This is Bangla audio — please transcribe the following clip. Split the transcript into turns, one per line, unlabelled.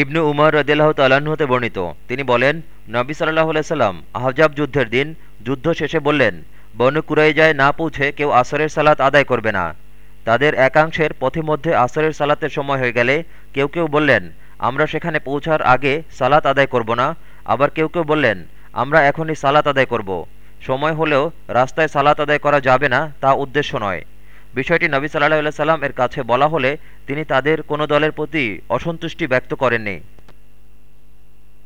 ইবনু উমর রদিল্লাহ হতে বর্ণিত। তিনি বলেন, নবী সাল্লাহ সাল্লাম আহজাব যুদ্ধের দিন যুদ্ধ শেষে বললেন, বনু কুরাইজায় না পৌঁছে কেউ আসরের সালাত আদায় করবে না। তাদের একাংশের পথিমধ্যে আসরের সালাতের সময় হয়ে গেলে কেউ কেউ বললেন, আমরা সেখানে পৌঁছার আগে সালাত আদায় করব না। আবার কেউ কেউ বললেন, আমরা এখনই সালাত আদায় করব। সময় হলেও রাস্তায় সালাত আদায় করা যাবে না, তা উদ্দেশ্য নয়। বিষয়টি নবী সাল্লাহ সাল্লাম এর কাছে বলা হলে তিনি তাদের কোনো দলের প্রতি অসন্তুষ্টি ব্যক্ত করেননি।